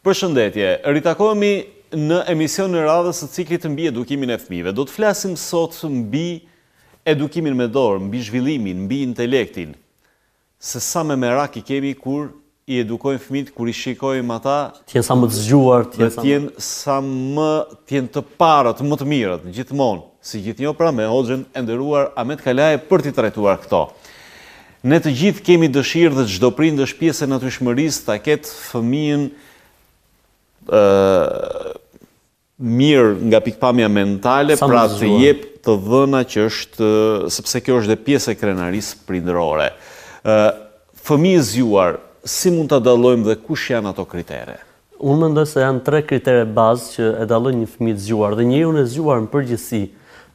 Përshëndetje, ritakohemi në emisionin e radhës të ciklit mbi edukimin e fëmijëve. Do të flasim sot mbi edukimin mendor, mbi zhvillimin, mbi intelektin, se sa me merak i kemi kur i edukojmë fëmijët, kur i shikojmë ata, Të jenë sa më të zgjuar, të jenë sa më. Të jenë sa më, të jenë të parët, më të mirët, gjithmonë, si gjithnjo pra me Hoxhën e nderuar Ahmet Kalaja për t'i trajtuar këto. Ne të gjithë kemi dëshirë dhe çdo prind është pjesë e natyrshmërisë ta ketë fëmijën ë mirë nga pikëpamja mentale, pra të jep të dhëna që është sepse kjo është dhe pjesë e krenarisë prindërore. Ë fëmijë i zgjuar, si mund ta dallojmë dhe kush janë ato kritere? Unë mendoj se janë tre kritere bazë që e dallojnë një fëmijë të zgjuar dhe njeriun e zgjuar në përgjithësi.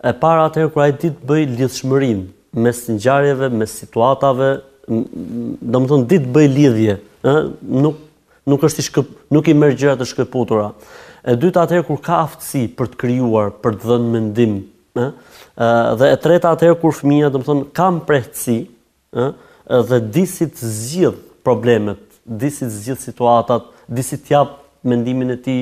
E para atëherë kur ai di të bëjë lidhshmërinë mes ngjarjeve, mes situatave, domethënë di të bëjë lidhje, ë nuk nuk është i shkëp, nuk i merr gjërat të shkëputura. E dyta atëherë kur ka aftësi për të krijuar, për të dhënë mendim, ë dhe e treta atëherë kur fëmija domethënë ka mprehtësi, Ë? Dhe di si t'i zgjidh problemet, di si t'i zgjidh situatat, di si të jap mendimin e tij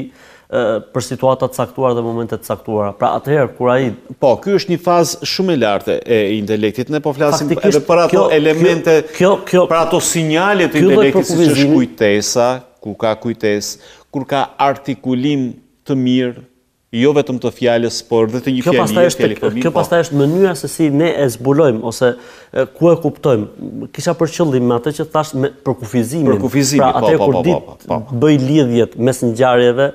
për situata të caktuara dhe momente të caktuara. Pra atëherë kur ai Po, ky është një fazë shumë e lartë e intelektit. Ne po flasim edhe për ato elemente, për ato sinjale të intelektit siç është kujtesa, kur ka kujtesë, kur ka artikulim të mirë, jo vetëm të fjalës, por dhe të një fjalie, fjaliformimi. Kjo pastaj është mënyra se si ne e zbulojmë ose ku e kuptojmë. Kisha për qëllim me atë që thashë me përkufizimin. Përkufizimin, pra, po, atëherë po, kur po, di të po, po, po. bëj lidhjet mes ngjarjeve,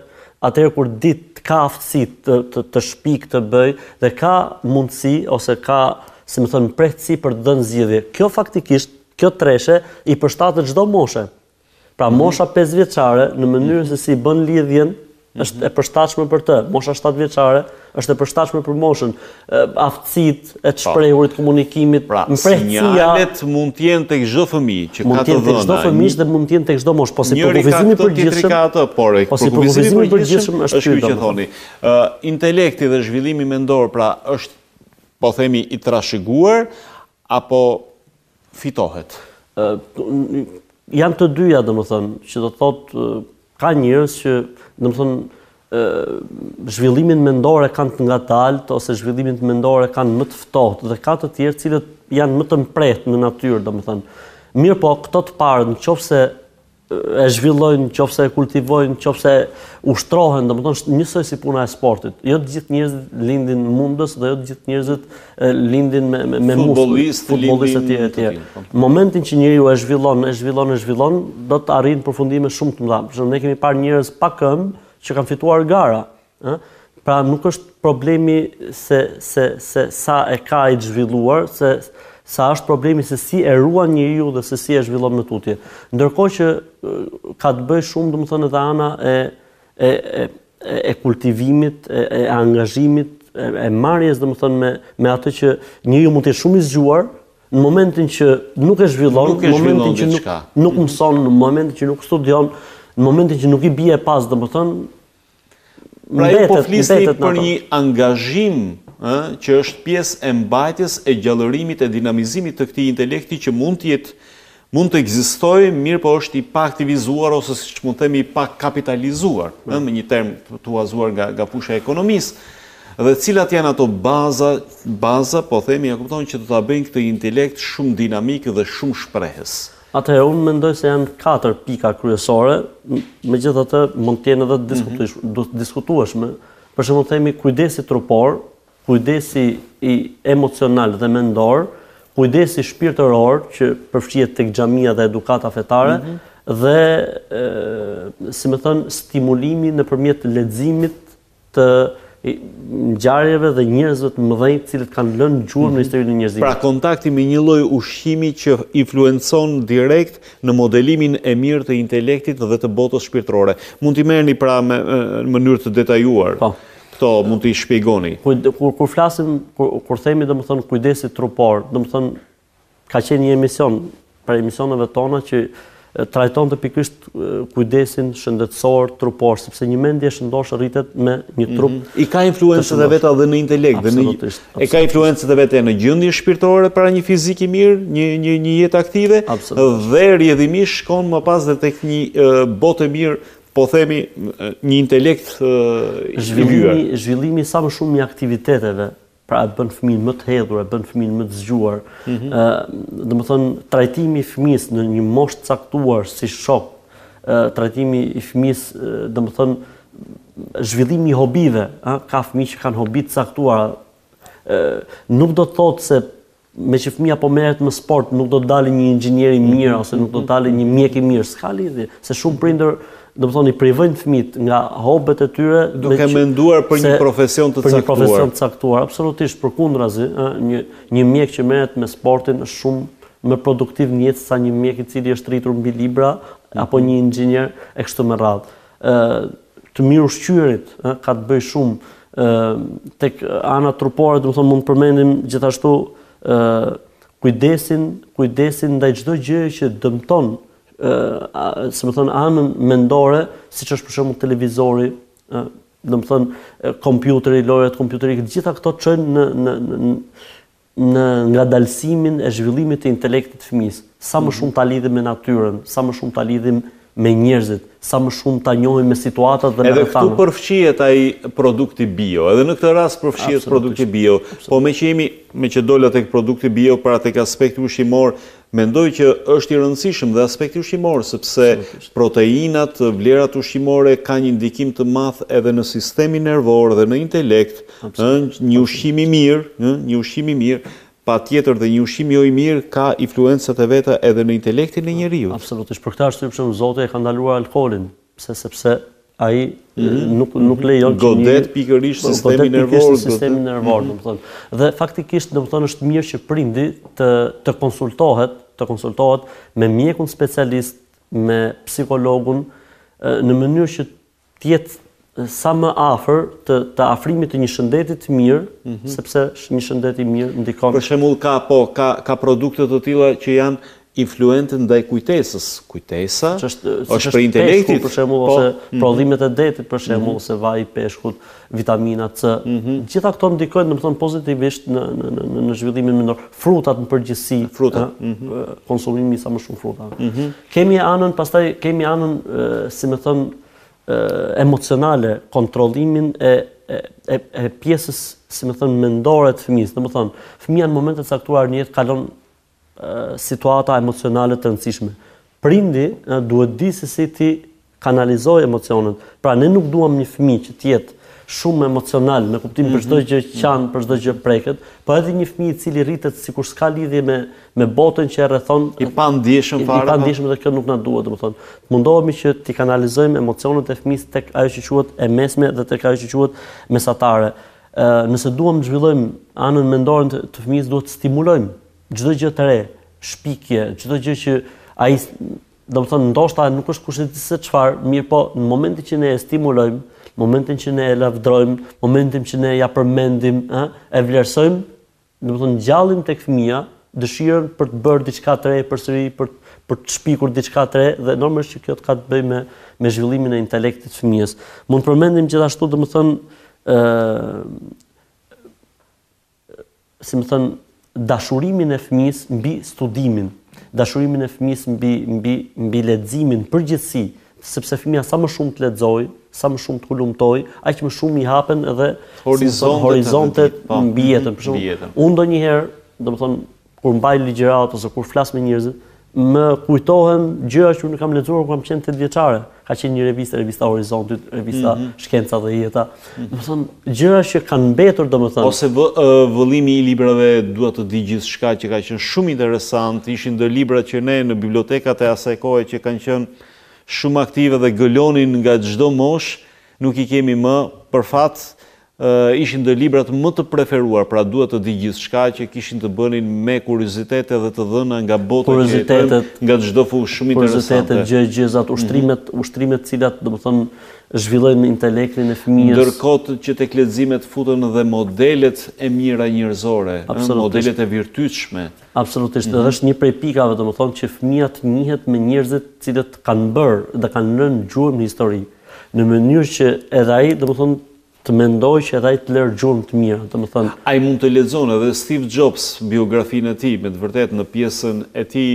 atëherë kur di të, ka aftësi të, të, të shpikë, të bëjë dhe ka mundësi ose ka, si me thënë, mprehtësi për të dhënë zgjidhje. Kjo faktikisht, kjo treshe i përshtatet çdo moshe. Pra mosha pesë vjeçare në mënyrën mhm. se si bën lidhjen mhm. është e përshtatshme për të. Mosha 7 vjeçare është e përshtatshme për moshën, aftësitë e të po. shprehurit, komunikimit, pra, mprehtësia. Sinjalet mund të jenë tek çdo fëmijë që ka të dhëna. Mund të jenë tek çdo fëmijë dhe mund të jenë tek çdo moshë, po si përkufizimi i përgjithshëm. Ka atë, por e po si përkufizimi i përgjithshëm është ky që thoni. Ë intelekti dhe zhvillimi mendor pra është po themi i trashëguar apo fitohet? Janë të dyja domethënë, që do të thotë ka njerëz që domethënë zhvillimin mendor e kanë të ngadaltë ose zhvillimin mendor e kanë më të ftohtë dhe ka të tjerë të cilët janë më të mprehtë në natyrë, domethënë. Mirëpo, këto të parët, në qoftë se e zhvillojnë, në qofë se e kultivojnë, në qofë se ushtrohen, domethënë njësoj si puna e sportit. Jo të gjithë njerëzit lindin mundës dhe jo të gjithë njerëzit lindin me, me, me musë, futbollist e tjera, e tjera. Po. Momentin që njeriu e zhvillon, e zhvillon, e zhvillon, do të arrijë përfundime shumë të mëdha. Për shembull, ne kemi parë njerëz pa këmbë që kanë fituar gara. Ë? Pra nuk është problemi se se se sa e ka ai të zhvilluar, se sa është problemi se si e ruan njeriu dhe se si e zhvillon më tutje. Ndërkohë që ka të bëjë shumë, domethënë edhe ana e e e e kultivimit, e, e angazhimit, e, e marrjes domethënë me me atë që njeriu mund të jetë shumë i zgjuar, në momentin që nuk e zhvillon, në momentin që nuk, nuk mëson, në momentin që nuk studion, në momentin që nuk i bie pas, domethënë Pra ju po flisni për një angazhim që është pjesë e mbajtjes e gjallërimit e dinamizimit të këtij intelekti që mund të jetë mund të ekzistojë, mirëpo është i paaktivizuar ose siç mund të themi i pakapitalizuar, me mm. një term të huazuar nga, nga fusha e ekonomisë, dhe cilat janë ato baza, baza po themi, a kupton që do ta bëjnë këtë intelekt shumë dinamik dhe shumë shprehës. Atëherë unë mendoj se janë katër pika kryesore, megjithatë mund të jenë edhe të diskutueshme. Për shembull themi kujdesi trupor, kujdesi emocional dhe mendor, kujdesi shpirtëror që përfshihet tek xhamia dhe edukata fetare dhe si me thënë stimulimi nëpërmjet leximit të ngjarjeve dhe njerëzve të mëdhenj të cilët kanë lënë gjurmë në mhm. historinë e njerëzimit. Pra kontakti me një lloj ushqimi që influencon direkt në modelimin e mirë të intelektit dhe të botës shpirtërore. Mund t'i merrni pra më në mënyrë të detajuar. Po. Këto mund t'i shpjegoni. Kur kur flasim kur kur themi domethënë kujdesi trupor, domethënë Ka qenë një emision prej emisioneve tona që trajtonte pikërisht kujdesin shëndetësor, trupor, sepse një mendje e shëndoshë rritet në një trup. Mhm. Ai ka influencë dhe vetë dhe në intelekt, dhe në... e ka influencë dhe vetë në gjendjen shpirtërore, pra një fizik i mirë, një, një, një jetë aktive, dhe rrjedhimisht çon më pas dhe tek një botë e mirë po themi një intelekt zhvillimi, zhvillimi sa më shumë i aktiviteteve pra e bën fëmijën më të hedhur, e bën fëmijën më të zgjuar. Ëh, mm -hmm. domethënë trajtimi i fëmijës në një moshë të caktuar si shok, ëh, trajtimi i fëmijës, domethënë zhvillimi i hobive, ëh, ka fëmijë që kanë hobi të caktuara. Ëh, nuk do të thotë se meqë fëmija po merret me sport, nuk do të dalë një inxhinier i mhm. mirë, ose nuk do të dalë një mjek i mirë, s'ka lidhje, se shumë prindër, domethënë, i privojnë fëmijët nga hobet e tyre, duke menduar për një profesion të caktuar. Për një profesion të caktuar, absolutisht, përkundrazi, një mjek që merret me sportin është shumë më produktiv në jetë sa një mjek i cili është rritur mbi libra, mhm. apo një inxhinier e kështu me radhë. ë të mirushqyerit ë ka të bëjë shumë ë tek ana trupore domethënë mund të përmendim gjithashtu ë kujdesin kujdesin ndaj çdo gjëje që dëmton ë si me thënë anën mendore siç është për shembull televizori ë domethënë kompjuteri lojërat kompjuterike të gjitha këto çojnë në në në ngadalësimin e zhvillimit të intelektit të fëmijës. Sa më mhm. shumë ta lidhim me natyrën, sa më shumë ta lidhim me njerëzit, sa më shumë ta njohim me situatat dhe me rrethanat. Edhe këtu përfshihet ai produkti bio, edhe në këtë rast përfshihet produkti bio. Po meqë jemi, meqë dola tek produkti bio, pra tek aspekti ushqimor, Mendoj që është i rëndësishëm dhe aspekti ushqimor, sepse proteinat, vlerat ushqimore ka një ndikim të madh edhe në sistemin nervor dhe në intelekt, ë një ushqim i mirë, ë një ushqim i mirë, patjetër dhe një ushqim jo i mirë ka influencat e veta edhe në intelektin e njeriut. Absolutisht. Për këtë arsye për shembull Zoti e ka ndaluar alkoolin Pse sepse ai nuk nuk lejon që... Godet pikërisht po, sistemin nervor, sistemin nervor, mhm. domethënë. Dhe faktikisht domethënë është mirë që prindi të të konsultohet, të konsultohet me mjekun specialist, me psikologun në mënyrë që të jetë sa më afër të të afrimit të një shëndeti të mirë, mm -hmm. sepse një shëndet i mirë ndikon. Për shembull ka po ka ka produkte të tilla që janë influente ndaj kujtesës. Kujtesa është prej intelektit. Peshku për shembull, ose prodhimet e detit, për shembull, ose vaji i peshkut, vitamina C. Gjitha këto ndikojnë, domethënë, pozitivisht në në zhvillimin mendor. Frutat në përgjithësi, konsumimi i sa më shumë frutave. Kemi anën, pastaj kemi anën, si me thënë, emocionale, kontrollimin e e e pjesës, si me thënë, mendore të fëmijës. Domethënë, fëmija në momente të caktuara në jetë kalon situata emocionale të rëndësishme. Prindi duhet të dijë se si t'i kanalizojë emocionet. Pra ne nuk duam një fëmijë që të jetë shumë emocional në kuptim për çdo mhm. gjë qan, për çdo gjë preket, po edhe një fëmijë i cili rritet sikur s'ka lidhje me me botën që e rrethon i pandjeshëm fare. I pa po. ndjeshëm dhe kjo nuk na duhet, domethënë. Mundohemi që t'i kanalizojmë emocionet e fëmijës tek ajo që quhet e mesme dhe tek ajo që quhet mesatare. Nëse duam të zhvillojmë anën mendore të fëmijës duhet të stimulojmë çdo gjë të re, shpikje, çdo gjë që ai domethënë ndoshta nuk është kushedi se çfarë, mirëpo në momentin që ne e stimulojmë, në momentin që ne e lavdrojmë, në momentin që ne ia përmendim, ë, e vlerësojmë, Domethënë ngjallin tek fëmija dëshirën për të bërë diçka të re përsëri, për për të shpikur diçka të re dhe normalisht që kjo të ka të bëjë me me zhvillimin e intelektit të fëmijës. Mund të përmendim gjithashtu domethënë ë si me thënë, dashurimin e fëmijës mbi studimin, dashurimin e fëmijës mbi mbi mbi leximin përgjithësi, Sepse fëmija sa më shumë të lexojë, sa më shumë të hulumtojë, aq më shumë i hapen edhe horizontet po. mbi jetën. Për shembull, unë ndonjëherë, domethënë kur mbaj ligjërata ose kur flas me njerëzit, më kujtohen gjëra që unë kam lexuar kur kam qenë 8 vjeçare. Ka qenë një revistë, revista Horizontit, revista mm -hmm. Shkenca dhe Jeta. Mm -hmm. Domethënë, gjëra që kanë mbetur, domethënë. Ose vë, vëllimi i librave dua të di gjithçka që ka qenë shumë interesant, ishin ndër librat që ne në bibliotekat e asaj kohe që kanë qenë Shumë aktive dhe gëlonin nga çdo moshë, nuk i kemi më, për fat, ishin ndër librat më të preferuar, pra dua të di gjithçka që kishin të bënin me kuriozitete dhe të dhëna nga bota që jetojmë, nga çdo fushë, shumë interesante. Kuriozitete, gjëgjëzat, ushtrimet, ushtrimet të cilat, domethënë, zhvillojnë intelektin e fëmijës. Ndërkohë që tek leximet futen dhe modelet e mira njerëzore, modelet e virtytshme. Absolutisht, dhe është një prej pikave, domethënë që fëmija të njihet me njerëzit të cilët kanë bërë dhe kanë lënë gjurmë në histori, në mënyrë që edhe ai, domethënë, të mendojë që edhe ai të lërë gjurmë të mira, domethënë. Ai mund të lexon edhe Steve Jobs biografinë e tij, me të vërtetë në pjesën e tij,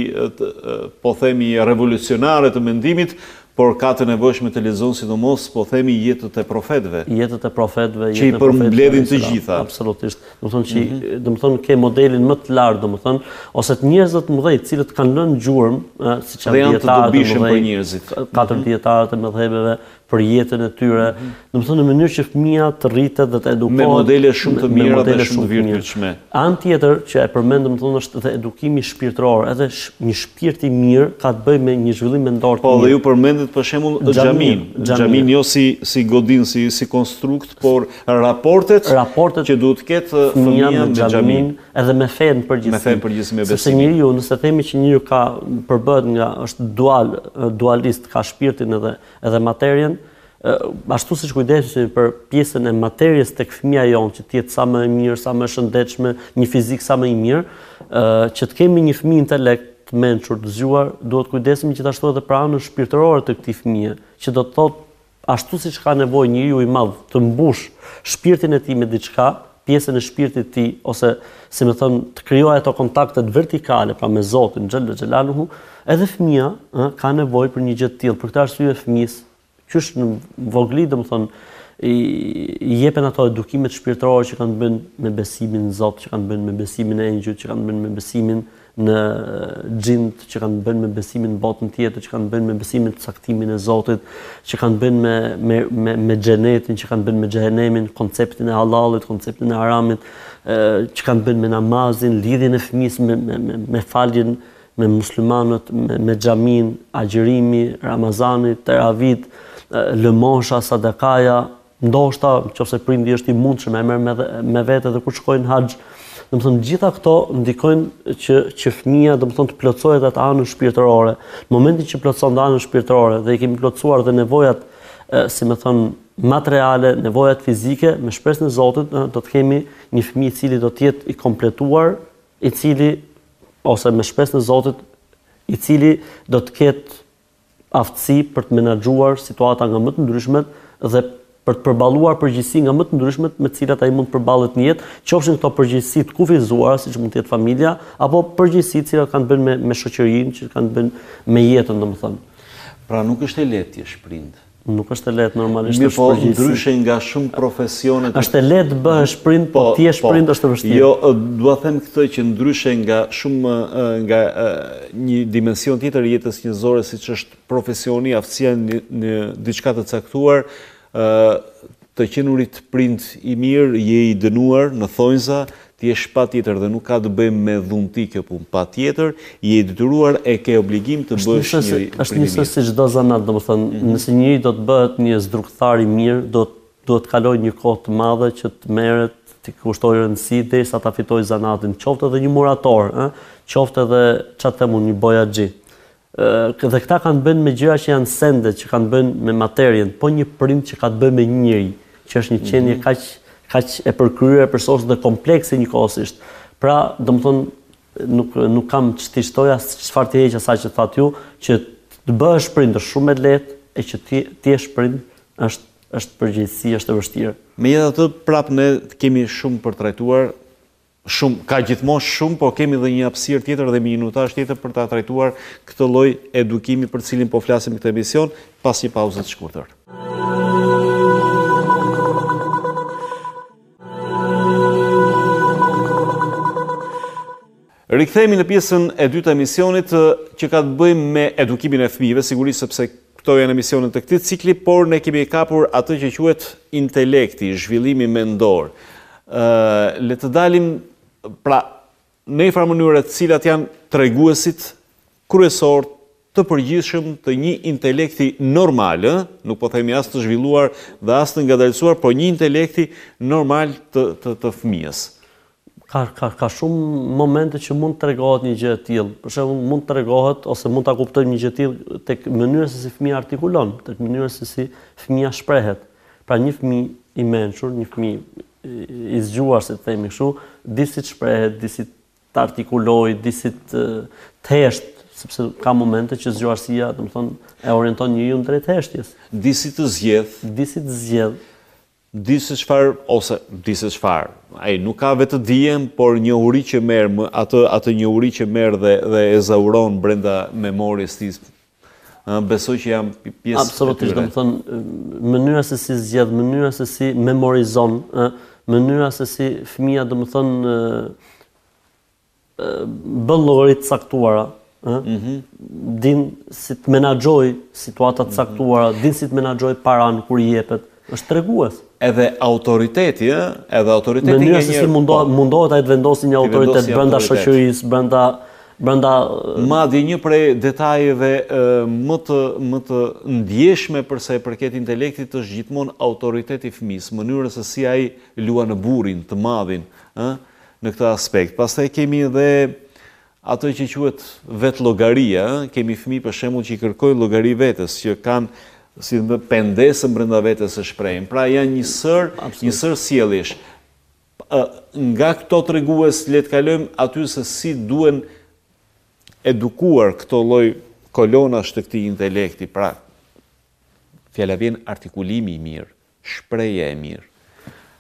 po themi revolucionare të mendimit, Por ka të nevojshme të lexon sidomos po themi jetët e profetëve. Jetët e profetëve, jetët e profetëve. Që i përmbledhin të gjitha. Absolutisht. Domethënë që domethënë ke modelin më të lartë domethënë ose të njerëzve të mëdhenj të cilët kanë lënë gjurmë, ë, siç janë dijetarët e mëdhenj. Katër dijetarët e medhhebeve për jetën e tyre, Domethënë në mënyrë që fëmija të rritet dhe të edukohet me modele shumë të mira dhe shumë të virtytshme. Anë tjetër që e përmend domethënë është dhe edukimi shpirtëror, edhe një shpirt i mirë ka të bëjë me një zhvillim mendor të mirë. Po dhe ju përmendët për shembull xhaminë, xhaminë jo si si godinë, si si konstrukt, por raportet raportet që duhet të ketë fëmija me xhaminë, edhe me fenë në përgjithësi. Me fenë përgjithësi me besimin. Sepse njeriu, nëse themi që njeriu ka përbëhet nga është dual, dualist, ka shpirtin edhe edhe materien, Ashtu siç kujdesemi për pjesën e materies tek fëmija jonë që të jetë sa më e mirë, sa më e shëndetshme, një fizik sa më i mirë, ë që të kemi një fëmijë intelekt të mençur, të zgjuar, duhet të kujdesemi gjithashtu edhe për anën shpirtërore të këtij fëmije, që do të thotë ashtu siç ka nevojë njeriu i madh të mbush shpirtin e tij me diçka, pjesën e shpirtit të tij ose si me thënë të krijojë ato kontaktet vertikale pra me Zotin xhel-le xhelaluhu, edhe fëmija ë ka nevojë për një gjë të tillë. Për këtë arsye fëmijës Qysh në vogli, domethënë i, i jepen ato edukimet shpirtërore që kanë bën me besimin në Zot, që kanë bën me besimin në engjëjt, që kanë bën me besimin në xhind, që kanë bën me besimin në botën tjetër, që kanë bën me besimin në caktimin e Zotit, që kanë bën me me me me xhenetin, që kanë bën me xhehenemin, konceptin e halallit, konceptin e haramit, që kanë bën me namazin, lidhjen e fëmijës me me me, me faljen me muslimanët, me, me xhaminë, agjërimi, Ramazani, teravitë, lëmosha, sadakaja, ndoshta nëse prindi është i mundshëm e merr me me vete edhe kur shkojnë në haxh. Domethënë gjitha këto ndikojnë që që fëmija domethënë të plotësojë atë anën shpirtërore. Në momentin që plotëson atë anën shpirtërore dhe i kemi plotësuar dhe nevojat e, si me thënë materiale, nevojat fizike, me shpresën e Zotit do të kemi një fëmijë i cili do të jetë i kompletuar i cili, ose me shpresën e Zotit, i cili do të ketë aftësi për të menaxhuar situata nga më të ndryshmet dhe për të përballuar përgjegjësi nga më të ndryshmet me të cilat ai mund të përballet në jetë, qofshin këto përgjegjësi të kufizuara, siç mund të jetë familja, apo përgjegjësi të cilat kanë të bëjnë me me shoqërinë, që kanë të bëjnë me jetën, domethënë. Pra nuk është e lehtë të jesh prind. Nuk është e lehtë normalisht të jesh prind. Mirëpo ndryshe nga shumë profesione. Është e lehtë të bëhesh prind, po të jesh prind është e vështirë. Jo, dua të them këtë që ndryshe nga shumë nga një dimension tjetër i jetës njerëzore siç është profesioni, aftësia në diçka të caktuar, ë të qenurit prind i mirë, je i dënuar në thonjëza, Të jesh patjetër dhe nuk ka të bëjë me dhunti kjo punë. Patjetër, je i detyruar e ke obligim të bëhesh një prind i mirë. Është njësoj si çdo zanat, domethënë, nëse njëri do të bëhet një zdrukthëtar i mirë, do duhet të kalojë një kohë të madhe që të merret, t'i kushtojë rëndësi derisa ta fitojë zanatin. Qoftë edhe një murator, ë? Qoftë edhe, ça të them unë, një bojaxhi. Dhe këta kanë të bëjnë me gjëra që janë sende, që kanë të bëjnë me materien, po një prind që ka të bëjë me një njeri, që është një qenie kaq kaq e përkryer, e përsosur dhe komplekse njëkohësisht. Pra, domethënë nuk nuk kam ç't'i shtoj as çfarë t'i heq asaj që thatë ju, që të bëhesh prind është shumë e lehtë e që ti të jesh prind është është përgjegjësi, është e vështirë. Megjithatë, prapë ne kemi shumë për të trajtuar, Shumë, ka gjithmonë shumë, por kemi dhe një hapësirë tjetër dhe minutazh tjetër për ta trajtuar këtë lloj edukimi për të cilin po flasim në këtë emision pas një pauze të shkurtër. Rikthehemi në pjesën e dytë të emisionit që ka të bëjë me edukimin e fëmijëve, sigurisht sepse Këto janë emisionet të këtij cikli, por ne kemi kapur atë që quhet intelekti, zhvillimi mendor. Ë le të dalim pra në një farë mënyre të cilat janë treguesit kryesorë të përgjithshëm të një intelekti normal, ë, nuk po themi as të zhvilluar dhe as të ngadalësuar, por një intelekti normal të të të fëmijës. Ka, ka, ka shumë momente që mund të tregohet një gjë e tillë. Për shembull, mund të tregohet ose mund ta kuptojmë një gjë të tillë tek mënyra se si fëmija artikulon, tek mënyra se si fëmija shprehet. Pra një fëmijë i mençur, një fëmijë i zgjuar, si të themi kështu, di si të shprehet, di si të artikulojë, di si të të heshtë, sepse ka momente që zgjuarësia, domethënë, e orienton njeriun drejt heshtjes. Di si të zgjedh. Di si të zgjedh. Di se çfarë ose di se çfarë. Ai nuk ka vetëdijen, por njohuri që merr, ë atë atë njohuri që merr dhe dhe e zauron brenda memories së tij, ë besoj që jam pjesë e tyre. Absolutisht, domethënë mënyra se si zgjedh, mënyra se si memorizon, ë mënyra se si fëmija domethënë bën llogari të caktuara, ë, din si të menaxhojë situata të caktuara, din si të menaxhojë paranë kur i jepet, është tregues. Edhe autoriteti, ë, edhe autoriteti ë mënyra se si mundohet po. mundohet ai të vendosë një autoritet brenda shoqërisë, brenda brenda madje një prej detajeve më të më të ndjeshme për sa i përket intelektit është gjithmonë autoriteti i fëmijës, mënyra se si ai luan ë burrin, të madhin, ë, në këtë aspekt. Pastaj kemi edhe atë që quhet vetëllogaria, ë? Kemi fëmijë për shembull që i kërkojnë llogari vetes, që kanë si të thënë pendesën brenda vetes e shprehin. Pra janë një sërë, një sërë sjelljesh. Ë nga këto tregues le të kalojmë aty se si duhen edukuar këto lloj kolonash të këtij intelekti, pra fjala vjen artikulimi i mirë, Shprehja e mirë.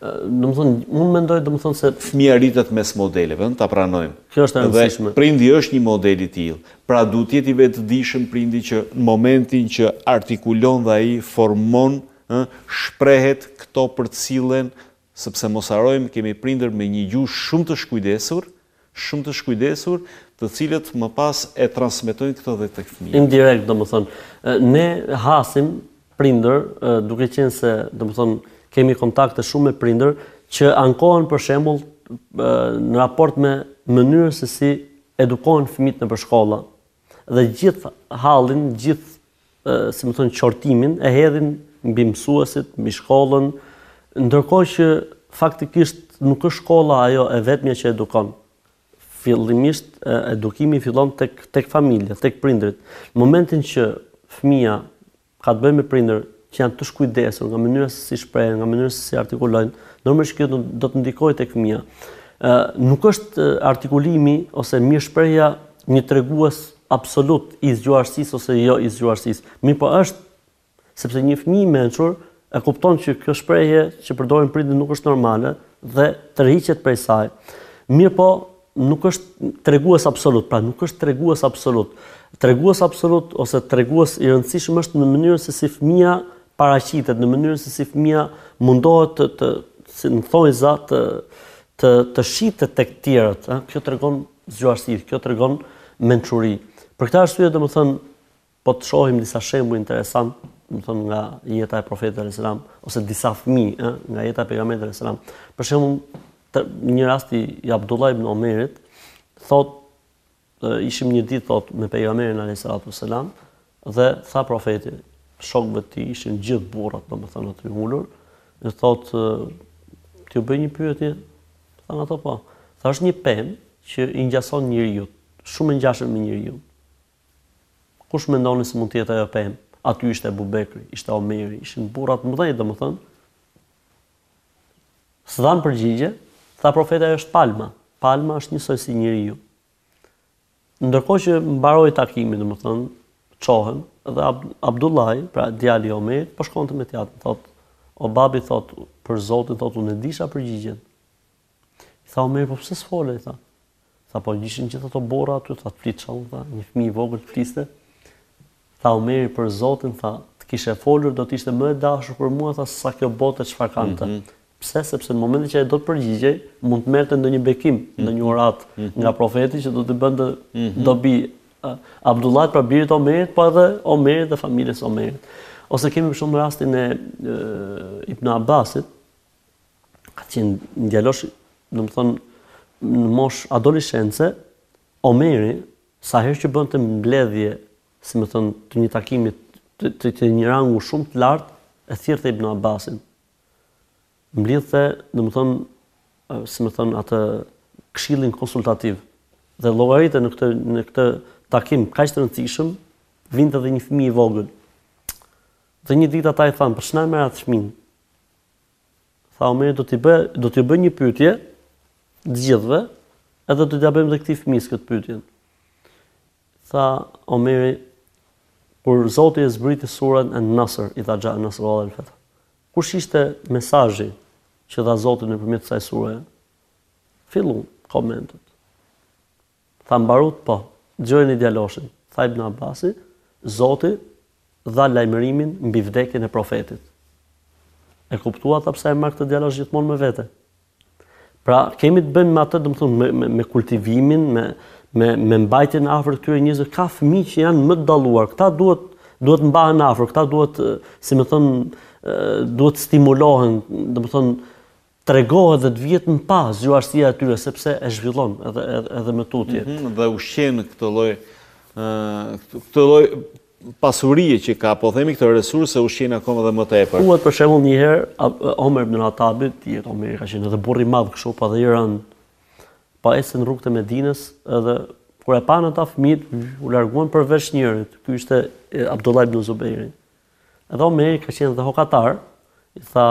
Domethënë, unë mendoj domethënë se. Fëmija rritet mes modeleve, ëh, ta pranojmë. Kjo është e rëndësishme. Dhe prindi është një model i tillë. Pra duhet të jetë i vetëdijshëm prindi që në momentin që artikulon dhe ai formon, ëh, shprehet, këto përcillen, sepse mos harrojmë kemi prindër me një gjuhë shumë të shkujdesur, shumë të shkujdesur, të cilët më pas e transmetojnë këtë dhe tek fëmijët. Indirekt, domethënë, ne hasim prindër, duke qenë se, domethënë, kemi kontakte shumë me prindër që ankohen për shembull në raport me mënyrën se si edukohen fëmijët nëpër shkolla dhe gjithë hallin, gjithë si me thënë, qortimin, e hedhin mbi mësuesit, mbi shkollën, ndërkohë që faktikisht nuk është shkolla ajo e vetmja që edukon. Fillimisht edukimi fillon tek tek familja, tek prindërit. Në momentin që fëmija ka të bëjë me prindër që janë të shkujdesur nga mënyra se si shprehen, nga mënyra se si artikulojnë, normalisht kjo do të ndikojë tek fëmija. Ë nuk është artikulimi ose mirëshprehja një tregues absolut i zgjuarsisë ose jo i zgjuarsisë. Mirëpo është sepse një fëmijë i mençur e kupton që kjo shprehje që përdorin prindërit nuk është normale dhe tërhiqet prej saj. Mirëpo nuk është tregues absolut, pra nuk është tregues absolut. Tregues absolut ose tregues i rëndësishëm është në mënyrën se si fëmija paraqitet, në mënyrën se si fëmija mundohet të, të si në thonjëza të, të, të shitet tek tjerët. Kjo tregon Zgjuarsi, kjo tregon mençuri. Për këtë arsye, domethënë, po të shohim disa shembuj interesant, domethënë nga jeta e profetit alayhis salam ose disa fëmijë, ë, nga jeta e pejgamberit alayhis salam. Për shembull, një rast i, i Abdullah ibn Omerit thotë ishim një ditë thotë me pejgamberin alayhis salatu wassalam Dhe tha Profeti, shokëve të tij ishin gjithë burrat, domethënë aty ulur, dhe thotë, t'ju bëj një pyetje? Thanë ato po. Tha është një pemë që i ngjason njeriu, shumë e ngjashëm me njeriu. Kush mendoni se mund të jetë ajo pemë? Aty ishte Abu Bekri, ishte Omeri, ishin burra të mëdhenj, domethënë. S'dhan përgjigje, tha profeti ajo është palma. Palma është njësoj si njeriu. Ndërkohë që mbaroi takimi, domethënë, çohen dhe Abdullahi, pra djali i Omerit, po shkonte me t'jatin, thotë, o babi, thotë, për Zotin, thotë, unë e disha përgjigjen. I tha Omeri, po pse s'fole, i tha. Tha, po ishin gjithë ato burra aty, tha, të flitësha, unë, tha, një fmi i vogël të fliste. Tha Omeri për Zotin tha të kishe folur do të ishte më e dashur për mua tha sesa kjo botë e çfarë ka në të Pse sepse në momentin që ai do të përgjigjej mund të merrte ndonjë bekim ndonjë uratë nga profeti që do t'i bënte dobi Abdullahit pra birit të Omerit po edhe Omerit dhe familjes së Omerit ose kemi për shembull rastin e Ibn Abbasit ka qenë djalosh domethënë në moshë adoleshence Omeri Sa herë që bënte mbledhje, si me thënë, të një takimi të të një rangu shumë të lartë, e thirrte Ibn Abbasin. Mblidhte, domethënë, si me thënë, atë këshillin konsultativ. Dhe llogarite në këtë në këtë takim kaq të rëndësishëm, vinte edhe një fëmijë i vogël. Dhe një ditë ata i thanë, "Pse s'na e merr atë fëmijë?" Tha Omeri do t'i bëj, do t'ju bëj një pyetje të gjithëve, edhe do t'ia bëjmë edhe këtij fëmijës këtë pyetjen. Tha Omeri kur Zoti e zbriti suren en-Nasr, idha xhae nasrullahi uel fet'h. Kush ishte mesazhi që dha Zoti nëpërmjet kësaj sure? Filluan komentet. Tha mbaruat, po, dëgjojeni djaloshin, tha Ibn Abasi, Zoti dha lajmërimin mbi vdekjen e Profetit. E kuptuat, tha, pse e marr këtë djalosh gjithmonë me vete? Pra, kemi të bëjmë me atë, domethënë me, me, me kultivimin, me me me mbajtjen afër këtyre njerëzve ka fëmijë që janë më të dalluar. Këta duhet, duhet të mbahen afër, këta duhet, si me thënë, duhet të stimulohen, domethënë tregohet dhe të vihet në pah zgjuarsia e tyre sepse e zhvillon edhe edhe më tutje. Mm -hmm, dhe ushqen këtë lloj këtë lloj pasurie që ka, po themi këtë resurse ushqen akoma dhe më tepër. Thuhet për shembull një herë Omer ibn Khattabit, dihet Omeri ka qenë edhe burrë i madh kështu, pa dhe i rëndë. Po ecte në rrugët e Medinës, edhe kur e panë ata fëmijët u larguan përveç njërit. Ky ishte Abdullah ibn Zubejri. Edhe Omeri ka qenë dhe hokatar, i tha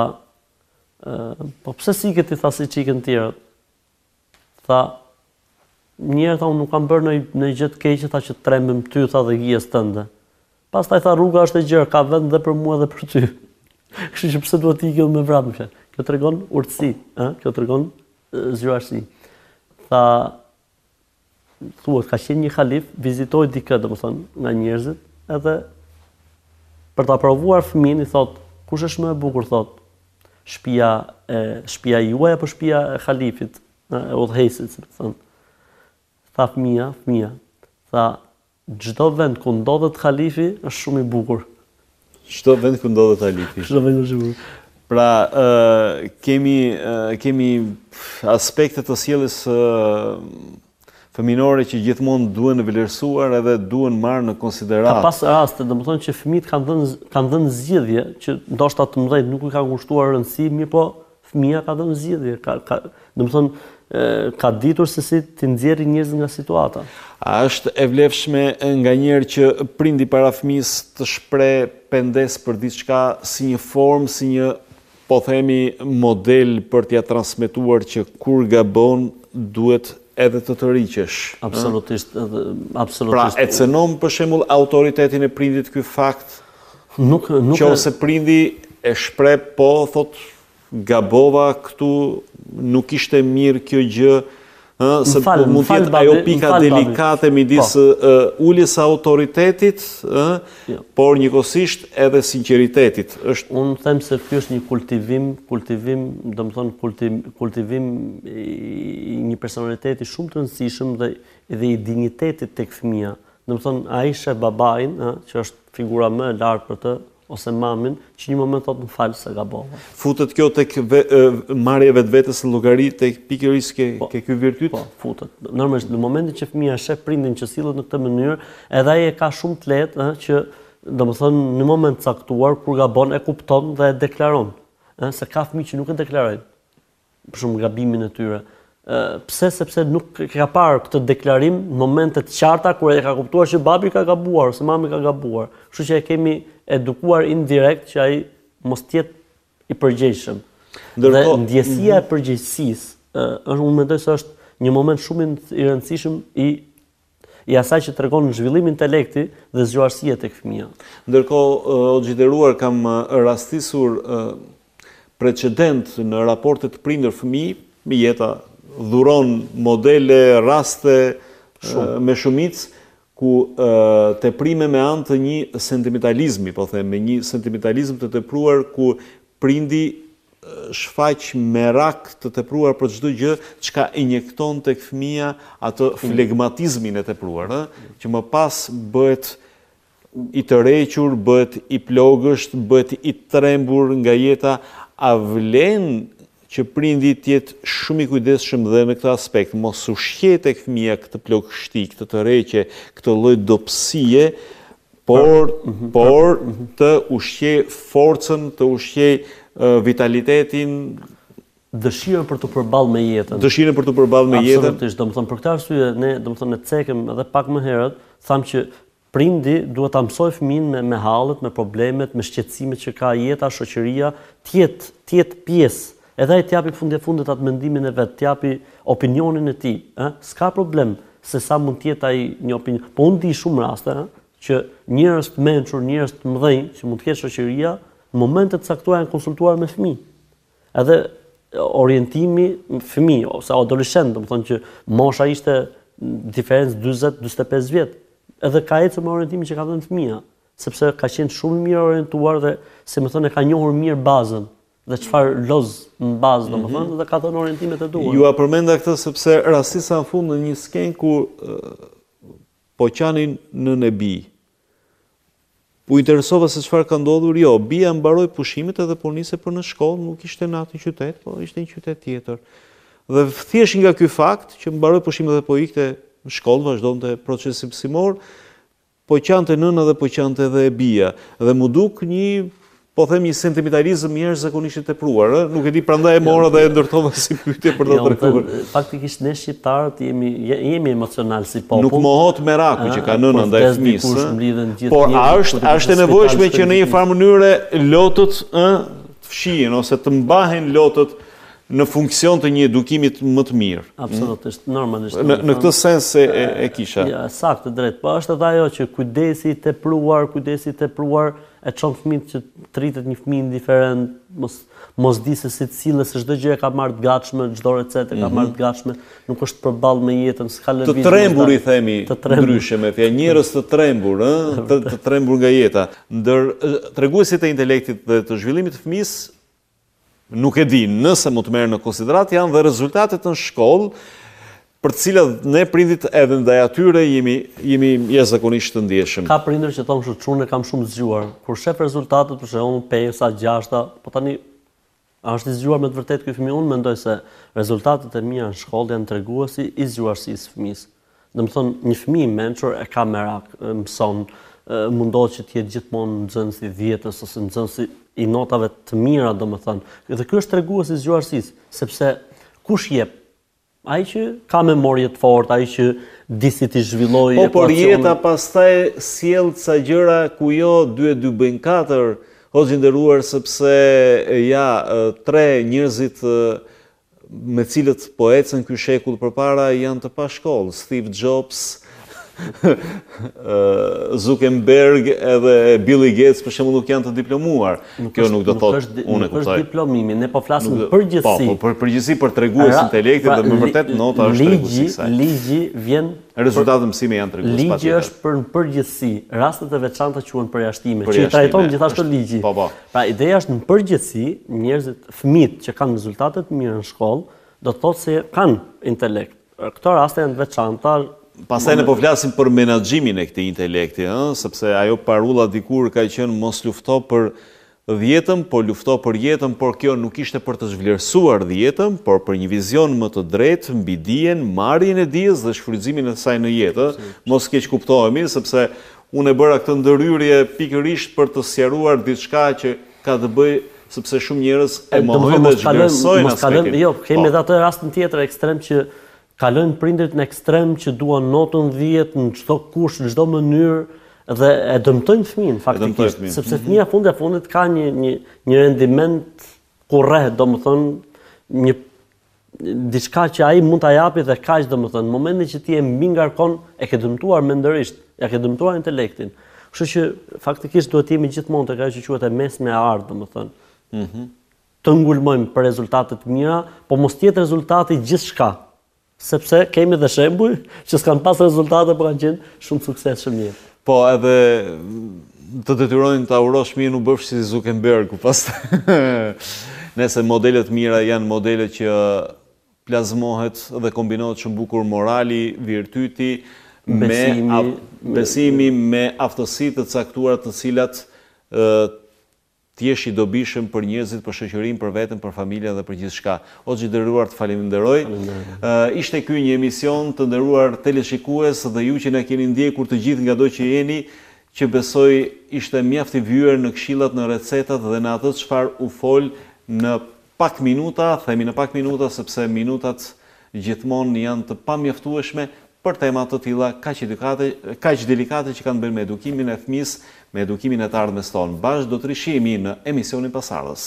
Po pse s'ike ti tha siç ikën të tjerët? Tha, njëherë tha, unë nuk kam bërë ndonjë gjë të keqe, tha që të trembem ty, tha dhe hijes tënde. Pastaj tha, rruga është e gjerë, ka vend dhe për mua dhe për ty. Kështu që pse duhet të ik unë me vrap, më shenë. Kjo tregon urtësi, eh? kjo tregon zgjuarsi. Tha, thuhet ka qenë një halif, vizitoi dikë, domethënë, nga njerëzit, edhe për ta provuar fëmijën, i thotë, kush është më e bukur, thotë, shpia, e, shpia juaj, apo shpia e halifit, e udhëheqësit, si me thënë. Tha fëmija, fëmija, tha, Çdo vend ku ndodhet halifi është shumë i bukur. Çdo vend ku ndodhet halifi. Çdo vend është i bukur. Pra, kemi kemi aspekte të sjelljes fëminore që gjithmonë duhen vlerësuar edhe duhen marrë në konsideratë. Ka pas raste, domethënë që fëmijët kanë dhënë kanë dhënë zgjidhje që ndoshta të mëdhenjtë nuk i kanë kushtuar rëndësi, mirëpo Fëmija ka dhënë zgjidhje, ka, ka, domethënë, ka ditur se si t'i nxjerrë njerëzit nga situata. A është e vlefshme nganjëherë që prindi para fëmijës të shprehë pendesë për diçka si një formë, si një po themi model për t'ia transmetuar që kur gabon duhet edhe të tërhiqesh. Absolutisht, absolutisht. Pra a e cenon për shembull autoritetin e prindit ky fakt Nuk, nuk... Që ose prindi e shpreh po, thot, gabova këtu, nuk ishte mirë kjo gjë, ë, se po mund të jetë ajo pika delikate midis po. uh, uljes së autoritetit, ë, jo. por njëkohësisht edhe sinqeritetit. Është... Unë them se ky është një kultivim, kultivim, domethënë, kultivim, kultivim i një personaliteti shumë të rëndësishëm dhe, dhe i dinjitetit tek fëmija, Domethënë ai sheh babain, ë, që është figura më e lartë për të, ose mamin, që një moment thotë më fal se gabova. Futet kjo tek ve, marrja e vetvetes në llogari tek pikërisht ke po, ke ky virtyt? Po, futet. Normalisht në momentin që fëmija sheh prindin që sillet në këtë mënyrë, edhe ai e ka shumë të lehtë, ë, që domethënë në moment caktuar kur gabon e kupton dhe e deklaron. Ë, se ka fëmijë që nuk e deklarojnë. për shembull gabimin e tyre. Ë pse sepse nuk e ka parë këtë deklarim në momente të qarta kur e ka kuptuar që babi ka gabuar ose mami ka gabuar. Kështu që e kemi edukuar indirekt që ai mos të jetë i përgjegjshëm. Ndërkohë, dhe ndjesia e mhm. përgjegjësisë, ë është unë mendoj se është një moment shumë i rëndësishëm i i asaj që tregon një zhvillim intelekti dhe zgjuarsie tek fëmija. Ndërkohë, hoxhë i nderuar kam rastisur precedent në raportet prindër-fëmijë, jeta dhuron modele, raste me shumicë, ku teprime me anë të një sentimentalizmi, po them, me një sentimentalizëm të tepruar ku prindi shfaq merak të tepruar për çdo gjë, çka injekton tek fëmija atë flegmatizmin e tepruar, ë? Që më pas bëhet i tërhequr, bëhet i plogësht, bëhet i trembur nga jeta, a vlen që prindi të jetë shumë i kujdesshëm dhe në këtë aspekt, mos ushqejë tek fëmija këtë plogështi, këtë tërheqje, këtë lloj dobësie, Por, mhm, por, mhm. të ushqejë forcën, të ushqejë vitalitetin, dëshirën për të përballë me jetën. Dëshirën për t'u përballë me jetën. Absolutisht, domethënë për këtë arsye ne domethënë ne cekëm edhe pak më herët, thamë që prindi duhet ta mësojë fëmijën me me hallet, me problemet, me shqetësimet që ka jeta, shoqëria, të jetë të jetë pjesë Edhe ai të japi fundi fundit atë mendimin e vet, të japi opinionin e tij, ë? S'ka problem se sa mund të jetë ai një opinion. Po unë di shumë raste, ë? Që njerëz të mençur, njerëz të mëdhenj që mund të ketë shoqëria, në momente të caktuara janë konsultuar me fëmijë. Edhe orientimi fëmijë ose adoleshent, domethënë që mosha ishte diferencë 40-45 vjet. Edhe ka ecur me orientimin që ka dhënë fëmija, sepse ka qenë shumë i mirë orientuar dhe domethënë e ka njohur mirë bazën dhe çfarë loz në bazë, do më thënë, mhm. dhe ka thënë orientimet e duhura. Jua përmenda këtë sepse rastisa në fund në një skenë ku po qanin nënë e bijë. Po interesova se çfarë ka ndodhur, jo, bija mbaroi pushimet edhe po nisej për në shkollë, nuk ishte në atë qytet, po ishte në qytet tjetër. Dhe thjesht nga ky fakt që mbaroi pushimet edhe po ikte në shkollë, vazhdonte procesin mësimor, Po qante nëna dhe po qante edhe e bija. Dhe m'u duk një, po them një sentimentalizëm jashtëzakonisht i tepruar, ë? Nuk e di, prandaj e mora dhe e ndërtova si pyetje për ta treguar. Faktikisht ne shqiptarët jemi jemi emocionalë si popull. Nuk mohohet meraku që ka nëna ndaj fëmijës, ë? Por a është a është e nevojshme që në një farë mënyre lotët, ë? Të fshihen ose të mbahen lotët në funksion të një edukimi më të mirë. Absolutisht, normalisht. Në këtë sens e e kisha. Ja, saktë, drejt. Po është edhe ajo që kujdesi i tepruar, kujdesi i tepruar e çon fëmijët që të rritet një fëmijë indiferent, mos mos dijë se si të sillet, se çdo gjë e ka marrë të gatshme, çdo recetë e ka mhm. marrë të gatshme, nuk është përballë me jetën, s'ka lëvizje. Të trembur i themi, ndryshe me fjalë, njerëz të trembur, ë, të, të trembur nga jeta. Ndër treguesit e intelektit dhe të zhvillimit të fëmijës Nuk e di nëse mund të merren në konsideratë, janë dhe rezultatet në shkollë, për të cilat ne prindit edhe ndaj atyre jemi jemi jashtëzakonisht të ndjeshëm. Ka prindër që thonë kështu, çunin e kam shumë të zgjuar, kur shef rezultatet, për shembull pesa, gjashta, po tani a është i zgjuar me të vërtetë ky fëmijë? Unë mendoj se rezultatet e mira në shkollë janë treguesi i zgjuarsisë së fëmijës. Domethënë, një fëmijë i mençur e ka merak, mëson, mundohet që të jetë gjithmonë nxënës i dhjetës ose nxënës i notave të mira, domethënë. Dhe kjo është treguesi i zgjuarsisë, sepse kush jep? Ai që ka memorie të fortë, ai që di si t'i zhvillojë ekuacionin. Po por jeta pastaj sjell ca gjëra ku jo dy e dy bëjnë katër, hoxhë i nderuar, sepse ja tre njerëzit me të cilët po ecën ky shekull përpara janë të pashkollë, Steve Jobs, Zuckerberg edhe Billy Gates për shembull nuk janë të diplomuar. Kjo nuk do thotë unë e kuptoj. Është diplomimi, ne po flasim për përgjithësi. Po, po për përgjithësi për treguesin e intelektit pra, dhe me vërtet nota është ligji, ligji vjen rezultatet mësimi janë tregues patjetër. Ligji është për përgjithësi, rastet e veçanta quhen përjashtime, që i trajton gjithashtu ligji. Po, po. Pra ideja është në përgjithësi njerëzit, fëmijët që kanë rezultate të mira në shkollë, do të thotë se kanë intelekt. Këto raste janë të veçanta. Pastaj ne po flasim për menaxhimin e këtij intelekti, ë, sepse ajo parulla dikur ka qenë mos lufto për dhjetën, po lufto për jetën, por kjo nuk ishte për të zhvlerësuar dhjetën, por për një vizion më të drejtë mbi dijen, marrjen e dijes dhe shfrytëzimin e saj në jetë, ë. Mos keqkuptohemi, sepse Unë e bëra këtë ndërhyrje pikërisht për të sqaruar diçka që ka të bëjë sepse shumë njerëz e mohojnë dhe zhvlerësojnë aspektin. Jo, kemi edhe atë rastin tjetër ekstrem që kalojnë prindërit në ekstrem që duan notën dhjetë në çdo kusht, në çdo mënyrë dhe e dëmtojnë fëmijën faktikisht, sepse fëmija fundi e fundit ka një një një rendiment ku rreh, domethënë një diçka që ai mund ta japi dhe kaq domethënë në momentin që ti e mbingarkon e ke dëmtuar mendërisht, e ke dëmtuar intelektin. Kështu që faktikisht duhet të jemi gjithmonë tek ajo që quhet e mesme e artë, domethënë. Mhm. Mm të ngulmojmë për rezultate të mira, po mos të jetë rezultati gjithçka. Sepse kemi dhe shembuj që s'kan pas rezultate, por kanë qenë shumë të suksesshëm mirë. Po edhe të detyrojnë ta urosh mirë u bëfsh si Zuckerbergu pastaj nëse modelet e mira janë modelet që plazmohet dhe kombinohet shumë bukur morali, virtyti, besimi, me, besimi me aftësi të caktuara të cilat Të jesh i dobishëm për njerëzit për shoqërinë për veten për familjen dhe për gjithçka Hoxhë i nderuar të falënderoj Ishte ky një emision të nderuar teleshikues dhe ju që na keni ndjekur të gjithë ngado që jeni që besoj ishte mjaft i vyer në këshillat në recetat dhe në atë çfarë u fol në Pak minuta, themi në pak minuta sepse minutat gjithmonë janë të pamjaftueshme për tema të tilla kaq delikate, kaq delikate që kanë të bëjnë me edukimin e fëmisë, me edukimin e të ardhmes tonë. Bashkë do të rishihemi në emisionin pasardhës.